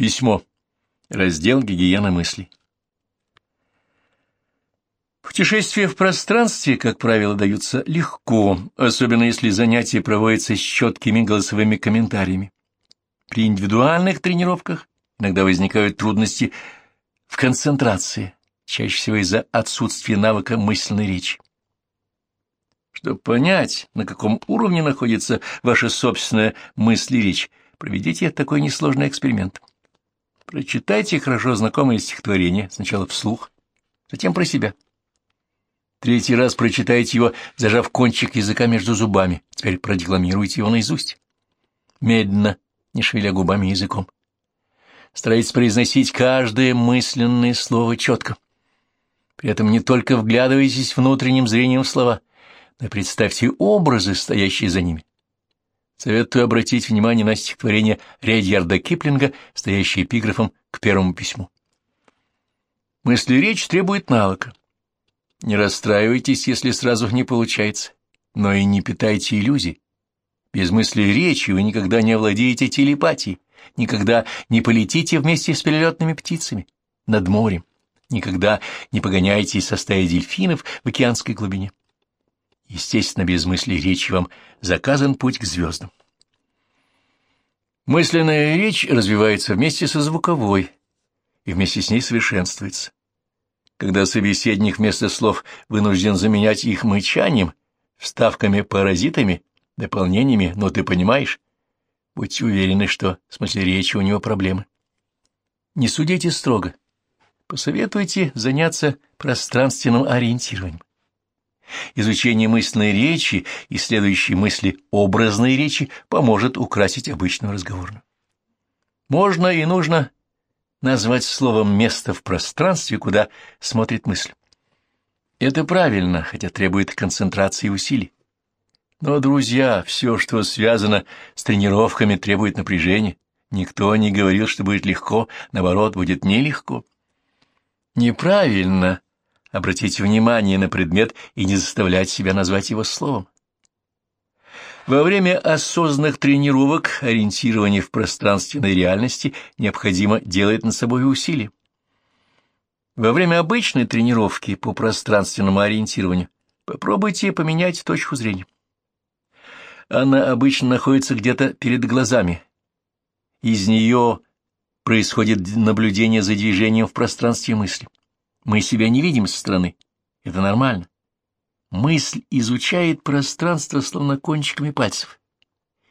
Письмо. Раздел «Гигиена мыслей». Путешествия в пространстве, как правило, даются легко, особенно если занятия проводятся с четкими голосовыми комментариями. При индивидуальных тренировках иногда возникают трудности в концентрации, чаще всего из-за отсутствия навыка мысленной речи. Чтобы понять, на каком уровне находится ваша собственная мысль и речь, проведите такой несложный эксперимент. Прочитайте хорошо знакомое стихотворение, сначала вслух, затем про себя. Третий раз прочитайте его, зажав кончик языка между зубами. Теперь продекламируйте его наизусть. Медленно, не шевеля губами и языком. Старайтесь произносить каждое мысленное слово четко. При этом не только вглядывайтесь внутренним зрением в слова, но и представьте образы, стоящие за ними. Советую обратить внимание на стихотворение Редьярда Киплинга, стоящее эпиграфом к первому письму. Мысли речь требует навыка. Не расстраивайтесь, если сразу не получается, но и не питайте иллюзий. Без мысли речи вы никогда не овладеете телепатией, никогда не полетите вместе с перелетными птицами над морем, никогда не погоняетесь со стаей дельфинов в океанской глубине. Естественно, без мысли речи вам заказан путь к звездам. Мысленная речь развивается вместе со звуковой, и вместе с ней совершенствуется. Когда собеседник вместо слов вынужден заменять их мычанием, вставками-паразитами, дополнениями, но ты понимаешь, будьте уверены, что смысле речи у него проблемы. Не судите строго. Посоветуйте заняться пространственным ориентированием. Изучение мысленной речи и следующей мысли образной речи поможет украсить обычную разговорную. Можно и нужно назвать словом место в пространстве, куда смотрит мысль. Это правильно, хотя требует концентрации и усилий. Но, друзья, все, что связано с тренировками, требует напряжения. Никто не говорил, что будет легко, наоборот, будет нелегко. Неправильно обратить внимание на предмет и не заставлять себя назвать его словом. Во время осознанных тренировок ориентирование в пространственной реальности необходимо делать над собой усилия. Во время обычной тренировки по пространственному ориентированию попробуйте поменять точку зрения. Она обычно находится где-то перед глазами. Из нее происходит наблюдение за движением в пространстве мысли. Мы себя не видим со стороны. Это нормально. Мысль изучает пространство словно кончиками пальцев.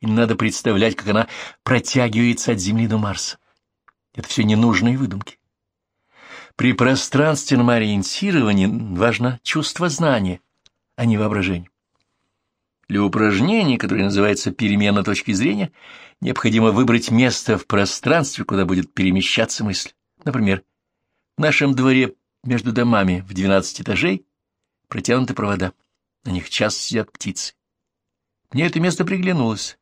И надо представлять, как она протягивается от Земли до Марса. Это все ненужные выдумки. При пространственном ориентировании важно чувство знания, а не воображение. Для упражнений, которое называется «перемена точки зрения», необходимо выбрать место в пространстве, куда будет перемещаться мысль. Например, в нашем дворе между домами в 12 этажей протянуты провода. На них часто сидят птицы. Мне это место приглянулось.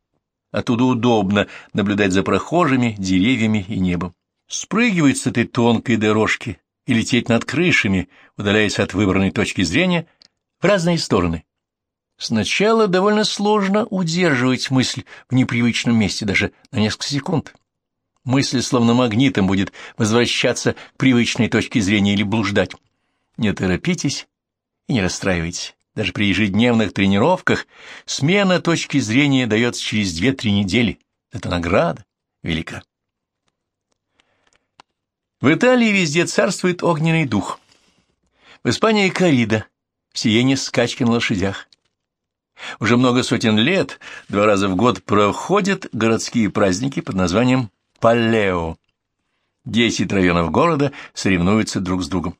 Оттуда удобно наблюдать за прохожими, деревьями и небом. Спрыгивать с этой тонкой дорожки и лететь над крышами, удаляясь от выбранной точки зрения, в разные стороны. Сначала довольно сложно удерживать мысль в непривычном месте даже на несколько секунд мысль словно магнитом будет возвращаться к привычной точке зрения или блуждать. Не торопитесь и не расстраивайтесь. Даже при ежедневных тренировках смена точки зрения дается через две-три недели. Это награда велика. В Италии везде царствует огненный дух. В Испании — коррида, в Сиене — скачки на лошадях. Уже много сотен лет, два раза в год проходят городские праздники под названием Палео. Десять районов города соревнуются друг с другом.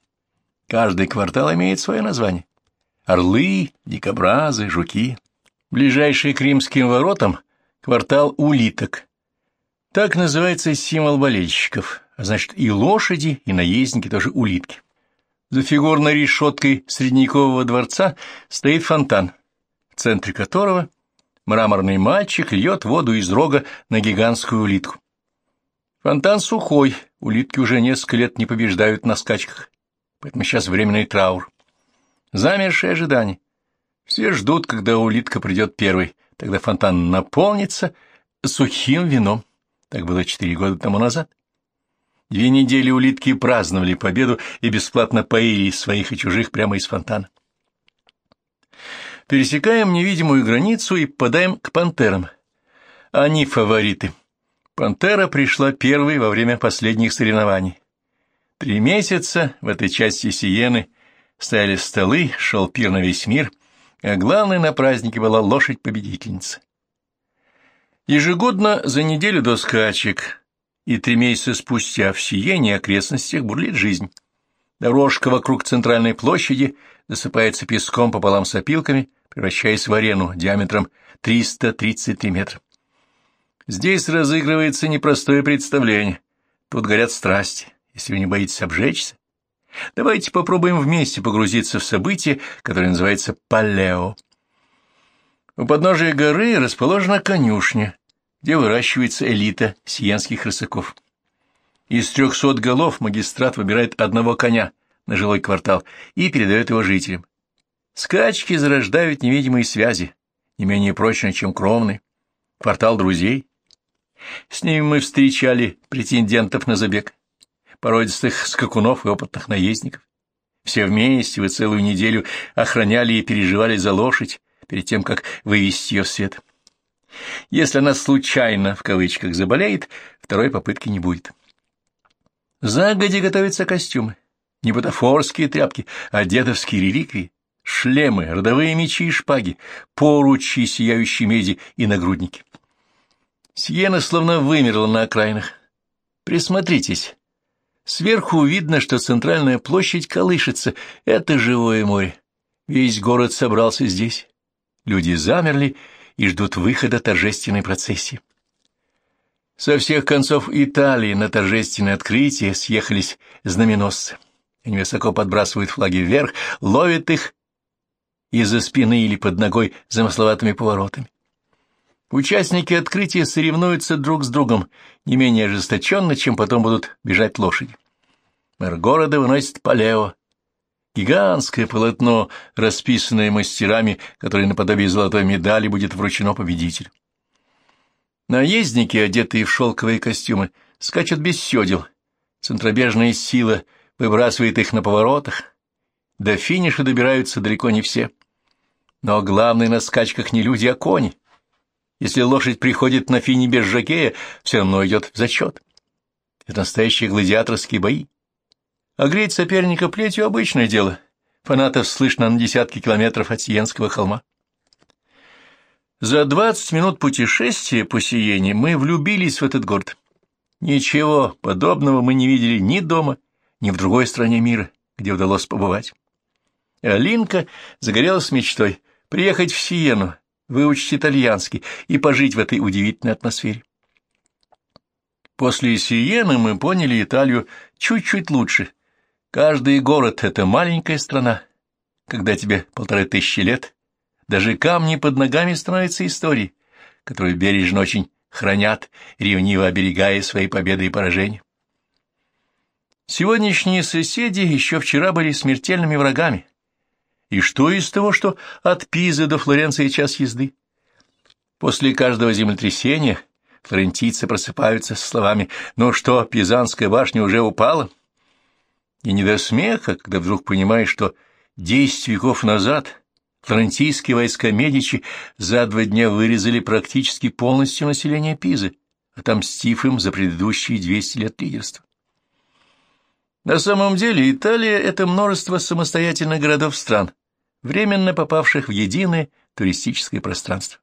Каждый квартал имеет свое название. Орлы, дикобразы, жуки. Ближайший к римским воротам — квартал улиток. Так называется символ болельщиков, а значит и лошади, и наездники тоже улитки. За фигурной решеткой средневекового дворца стоит фонтан, в центре которого мраморный мальчик льет воду из рога на гигантскую улитку. Фонтан сухой, улитки уже несколько лет не побеждают на скачках, поэтому сейчас временный траур. Замершее ожидание. Все ждут, когда улитка придет первой, тогда фонтан наполнится сухим вином. Так было четыре года тому назад. Две недели улитки праздновали победу и бесплатно поили своих и чужих прямо из фонтана. Пересекаем невидимую границу и попадаем к пантерам. Они фавориты. Пантера пришла первой во время последних соревнований. Три месяца в этой части Сиены стояли столы, шел пир на весь мир, а главной на празднике была лошадь-победительница. Ежегодно за неделю до скачек и три месяца спустя в Сиене и окрестностях бурлит жизнь. Дорожка вокруг центральной площади засыпается песком пополам с опилками, превращаясь в арену диаметром 333 метра. Здесь разыгрывается непростое представление. Тут горят страсти. Если вы не боитесь обжечься, давайте попробуем вместе погрузиться в событие, которое называется Палео. У подножия горы расположена конюшня, где выращивается элита сиенских рысаков. Из трехсот голов магистрат выбирает одного коня на жилой квартал и передает его жителям. Скачки зарождают невидимые связи, не менее прочные, чем кровные. Квартал друзей. С ними мы встречали претендентов на забег, породистых скакунов и опытных наездников. Все вместе вы целую неделю охраняли и переживали за лошадь перед тем, как вывести ее в свет. Если она случайно, в кавычках, заболеет, второй попытки не будет. Загоди готовятся костюмы, не бутафорские тряпки, а дедовские реликвии, шлемы, родовые мечи и шпаги, поручи, сияющие меди и нагрудники. Сиена словно вымерла на окраинах. Присмотритесь. Сверху видно, что центральная площадь колышется. Это живое море. Весь город собрался здесь. Люди замерли и ждут выхода торжественной процессии. Со всех концов Италии на торжественное открытие съехались знаменосцы. Они высоко подбрасывают флаги вверх, ловят их из-за спины или под ногой замысловатыми поворотами. Участники открытия соревнуются друг с другом не менее ожесточенно, чем потом будут бежать лошади. Мэр города выносит полео. Гигантское полотно, расписанное мастерами, которое наподобие золотой медали будет вручено победителю. Наездники, одетые в шелковые костюмы, скачут без седел. Центробежная сила выбрасывает их на поворотах. До финиша добираются далеко не все. Но главное на скачках не люди, а кони. Если лошадь приходит на фини без жокея, все равно идет в зачет. Это настоящие гладиаторские бои. А греть соперника плетью — обычное дело. Фанатов слышно на десятки километров от Сиенского холма. За двадцать минут путешествия по Сиене мы влюбились в этот город. Ничего подобного мы не видели ни дома, ни в другой стране мира, где удалось побывать. Алинка загорелась мечтой приехать в Сиену, выучить итальянский и пожить в этой удивительной атмосфере. После Сиены мы поняли Италию чуть-чуть лучше. Каждый город — это маленькая страна. Когда тебе полторы тысячи лет, даже камни под ногами становятся историей, которую бережно очень хранят, ревниво оберегая свои победы и поражения. Сегодняшние соседи еще вчера были смертельными врагами, и что из того, что от Пизы до Флоренции час езды? После каждого землетрясения флорентийцы просыпаются с словами «Ну что, Пизанская башня уже упала?» И не до смеха, когда вдруг понимаешь, что десять веков назад флорентийские войска Медичи за два дня вырезали практически полностью население Пизы, отомстив им за предыдущие двести лет лидерства. На самом деле Италия — это множество самостоятельных городов-стран, временно попавших в единое туристическое пространство.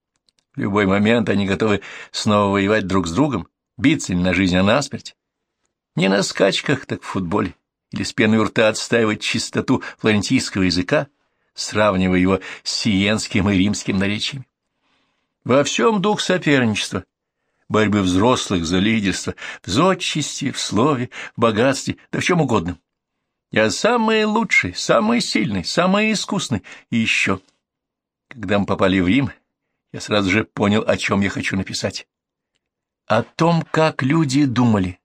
В любой момент они готовы снова воевать друг с другом, биться не на жизнь, а на смерть. Не на скачках, так в футболе, или с пеной рта отстаивать чистоту флорентийского языка, сравнивая его с сиенским и римским наречиями. Во всем дух соперничества, борьбы взрослых за лидерство, в зодчести, в слове, в богатстве, да в чем угодно. Я самый лучший, самый сильный, самый искусный. И еще, когда мы попали в Рим, я сразу же понял, о чем я хочу написать. О том, как люди думали.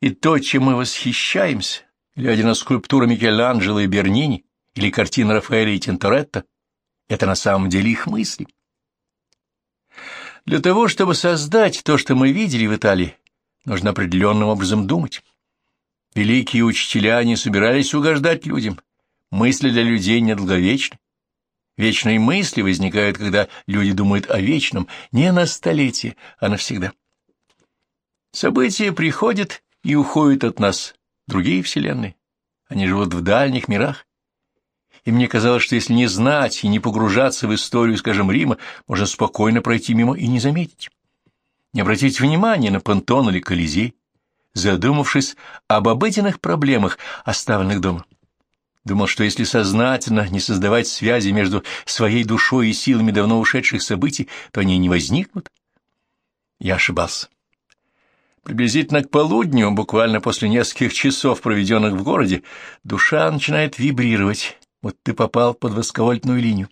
И то, чем мы восхищаемся, глядя на скульптуры Микеланджело и Бернини или картины Рафаэля и Тинторетто, это на самом деле их мысли. Для того, чтобы создать то, что мы видели в Италии, нужно определенным образом думать. Великие учителя не собирались угождать людям. Мысли для людей недолговечны. Вечные мысли возникают, когда люди думают о вечном, не на столетие, а навсегда. События приходят и уходят от нас, другие вселенные. Они живут в дальних мирах. И мне казалось, что если не знать и не погружаться в историю, скажем, Рима, можно спокойно пройти мимо и не заметить. Не обратить внимания на Пантон или Колизей, задумавшись об обыденных проблемах, оставленных дома. Думал, что если сознательно не создавать связи между своей душой и силами давно ушедших событий, то они не возникнут. Я ошибался. Приблизительно к полудню, буквально после нескольких часов, проведенных в городе, душа начинает вибрировать, вот ты попал под высоковольтную линию.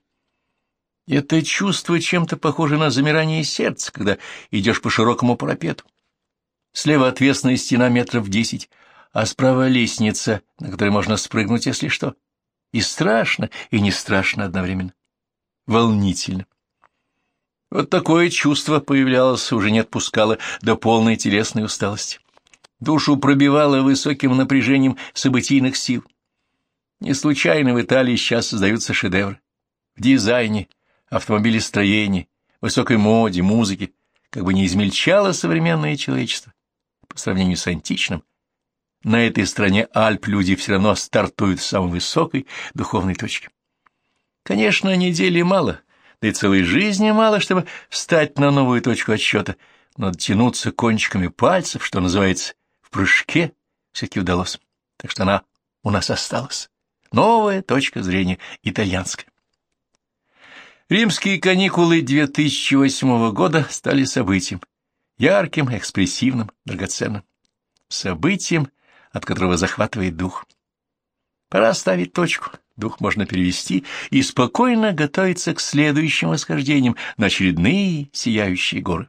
Это чувство чем-то похоже на замирание сердца, когда идешь по широкому парапету. Слева отвесная стена метров десять, а справа лестница, на которой можно спрыгнуть, если что. И страшно, и не страшно одновременно. Волнительно. Вот такое чувство появлялось, уже не отпускало до полной телесной усталости. Душу пробивало высоким напряжением событийных сил. Не случайно в Италии сейчас создаются шедевры. В дизайне, автомобилестроении, высокой моде, музыке, как бы не измельчало современное человечество по сравнению с античным, на этой стороне Альп люди все равно стартуют с самой высокой духовной точки. Конечно, недели мало, да и целой жизни мало, чтобы встать на новую точку отсчета, но дотянуться кончиками пальцев, что называется, в прыжке, все-таки удалось. Так что она у нас осталась. Новая точка зрения итальянская. Римские каникулы 2008 года стали событием, ярким, экспрессивным, драгоценным. Событием, от которого захватывает дух. Пора ставить точку, дух можно перевести и спокойно готовиться к следующим восхождениям на очередные сияющие горы.